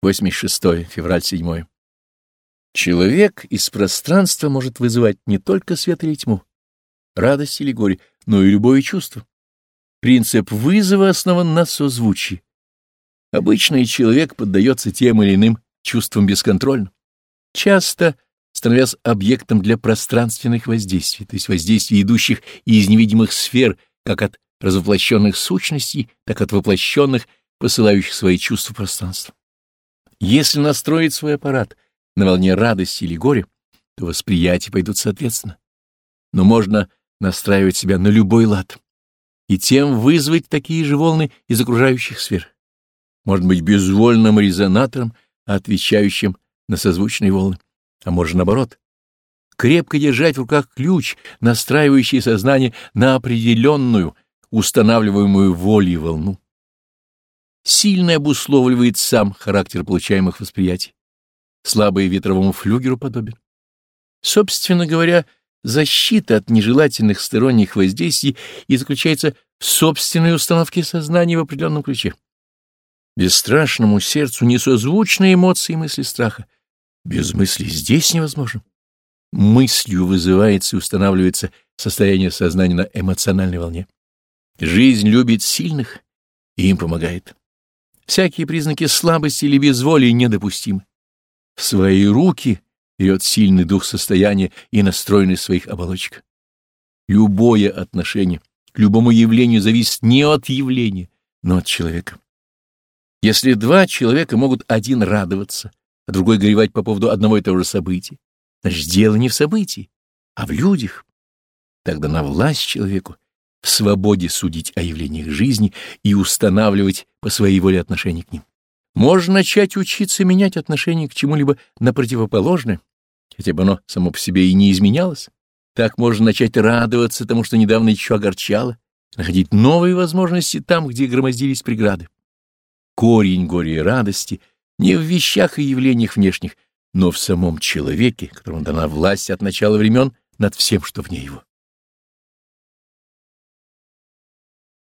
86 февраль 7. Человек из пространства может вызывать не только свет или тьму, радость или горе, но и любое чувство. Принцип вызова основан на созвучии. Обычный человек поддается тем или иным чувствам бесконтрольно, часто становясь объектом для пространственных воздействий, то есть воздействий, идущих из невидимых сфер, как от развоплощенных сущностей, так от воплощенных, посылающих свои чувства пространства. Если настроить свой аппарат на волне радости или горя, то восприятия пойдут соответственно. Но можно настраивать себя на любой лад и тем вызвать такие же волны из окружающих сфер. Можно быть безвольным резонатором, отвечающим на созвучные волны, а может наоборот. Крепко держать в руках ключ, настраивающий сознание на определенную, устанавливаемую волей волну сильно обусловливает сам характер получаемых восприятий. Слабый ветровому флюгеру подобен. Собственно говоря, защита от нежелательных сторонних воздействий и заключается в собственной установке сознания в определенном ключе. Бесстрашному сердцу несозвучны эмоции и мысли страха. Без мысли здесь невозможно. Мыслью вызывается и устанавливается состояние сознания на эмоциональной волне. Жизнь любит сильных и им помогает. Всякие признаки слабости или безволия недопустимы. В свои руки берет сильный дух состояния и настроенность своих оболочек. Любое отношение к любому явлению зависит не от явления, но от человека. Если два человека могут один радоваться, а другой горевать по поводу одного и того же события, значит, дело не в событии, а в людях. Тогда на власть человеку в свободе судить о явлениях жизни и устанавливать по своей воле отношение к ним. Можно начать учиться менять отношение к чему-либо на противоположное, хотя бы оно само по себе и не изменялось. Так можно начать радоваться тому, что недавно еще огорчало, находить новые возможности там, где громоздились преграды. Корень горя и радости не в вещах и явлениях внешних, но в самом человеке, которому дана власть от начала времен над всем, что вне его.